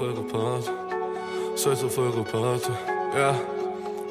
eure Party. Scheiß auf eure Party. Ja.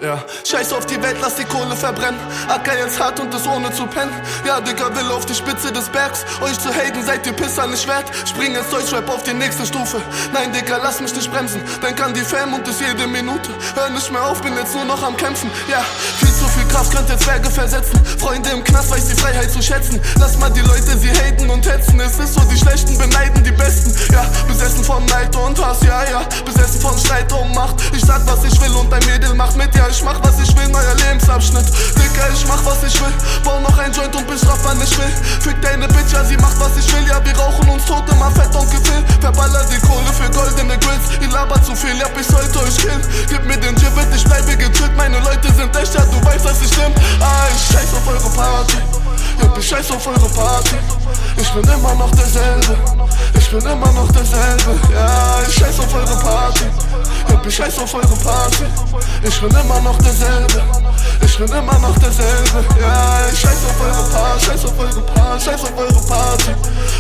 Ja, scheiß auf die Welt, lass die Kohle verbrennen. Acker jetzt hart und das ohne zu pennen. Ja, Digga, will auf die Spitze des Bergs. Euch zu haten, seid ihr Pisser nicht wert. Spring jetzt Deutschrap auf die nächste Stufe. Nein, Digga, lass mich nicht bremsen. Denk an die Fam und das jede Minute. Hör nicht mehr auf, bin jetzt nur noch am Kämpfen. Ja, viel zu viel Kraft könnte Zwerge versetzen. Freunde im Knast weiß die Freiheit zu schätzen. Lass mal die Leute sie haten und hetzen. Es ist so, die Schlechten beneiden die Besten. Ja, besessen von Neid und Hass. Ja, ja, besessen von Streit und Macht. Ich sag, was ich will und ein Mädel macht mit. Ja, ich mach was ich will, neuer Lebensabschnitt. Digga, ich mach was ich will. Bau noch ein Joint und bestraf, wann ich will. Fick deine Bitch, ja, sie macht was ich will. Ja, wir rauchen uns tot, immer fett und gefill. Verballer die Kohle für goldene Grills. Ihr labert zu viel, ja, ich sollte euch killen. Gib mir den Gibbet, ich bleibe gechillt. Meine Leute sind echt, ja, du weißt, dass ich stimmt. Ah, ich scheiß auf eure Party. Ja, ich scheiß auf eure Party. Ich bin immer noch derselbe. Ich bin immer noch derselbe. Ja, ich scheiß auf eure Party. Ja, ich scheiß auf eure Party. Ich bin immer noch derselbe. Ich bin immer noch derselbe. Ja, ich scheiß auf eure Party. Scheiß auf eure Party. Scheiß auf eure Party.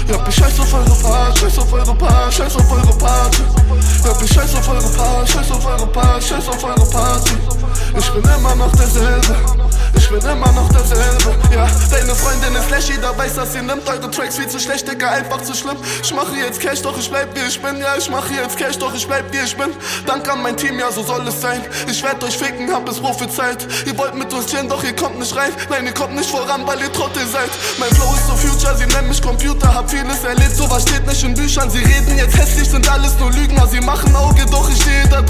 Ja, ich scheiß auf eure Party. Scheiß auf eure Party. Scheiß auf eure Party. Ja, ich scheiß auf eure Party. Scheiß auf eure Party. Scheiß auf eure Party. Ich bin immer noch derselbe. Bin immer noch derselbe, ja Deine Freundin ist flashy, da weiß, dass sie nimmt. Eure Tracks viel zu schlecht, Digga, einfach zu schlimm. Ich mache jetzt Cash, doch ich bleib wie ich bin. Ja, ich mache jetzt Cash, doch ich bleib wie ich bin. Dank an mein Team, ja, so soll es sein. Ich werd euch ficken, hab es prophezeit. Ihr wollt mit uns chillen, doch ihr kommt nicht rein. Nein, ihr kommt nicht voran, weil ihr Trottel seid. Mein Flow ist so Future, sie nennen mich Computer Hab vieles erlebt, sowas steht nicht in Büchern Sie reden jetzt hässlich, sind alles nur Lügner. Sie machen Auge, doch ich stehe da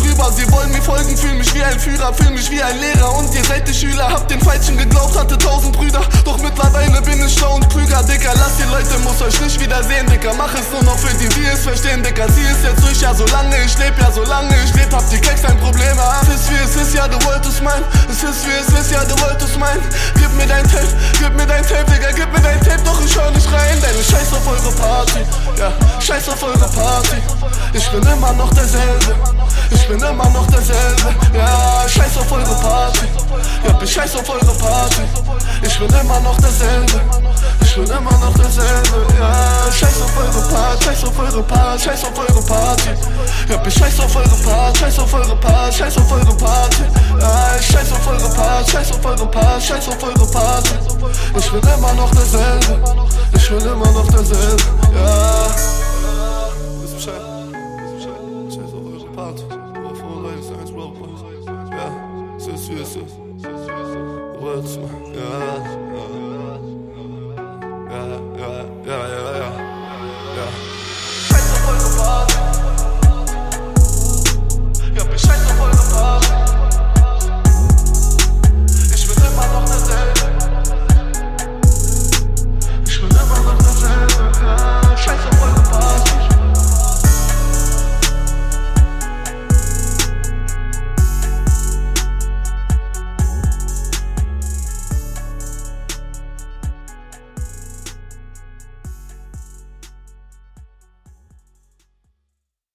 und klüger, Dicker. Lasst die Leute, muss euch nicht wiedersehen, Dicker. Mach es nur noch für die, die es verstehen, Dicker. Sie ist jetzt durch, ja solange ich leb, ja solange ich leb Habt ihr Keks ein Problem, ah Es ist wie es ist, ja du wolltest mein. Es ist wie es ist, ja du wolltest mein. Gib mir dein Tape, gib mir dein Tape, Digga Gib mir dein Tape, doch ich hör nicht rein. Denn ich scheiß auf eure Party, ja. Scheiß auf eure Party. Ich bin immer noch derselbe Ich bin immer noch derselbe, ja Scheiß auf eure Party ja, ich scheiß auf eure Party. Ich bin immer noch derselbe. Ich bin immer noch derselbe. Ja, scheiß auf eure Party, scheiß auf eure Party, scheiß auf eure Party. Ja, ich scheiß auf eure Party, scheiß auf eure Party, scheiß auf eure Party. Ja, scheiß auf eure Party, scheiß auf eure Party, scheiß auf eure Party. Ich bin immer noch derselbe. Ich bin immer noch derselbe. Ja. yes, yes, yes,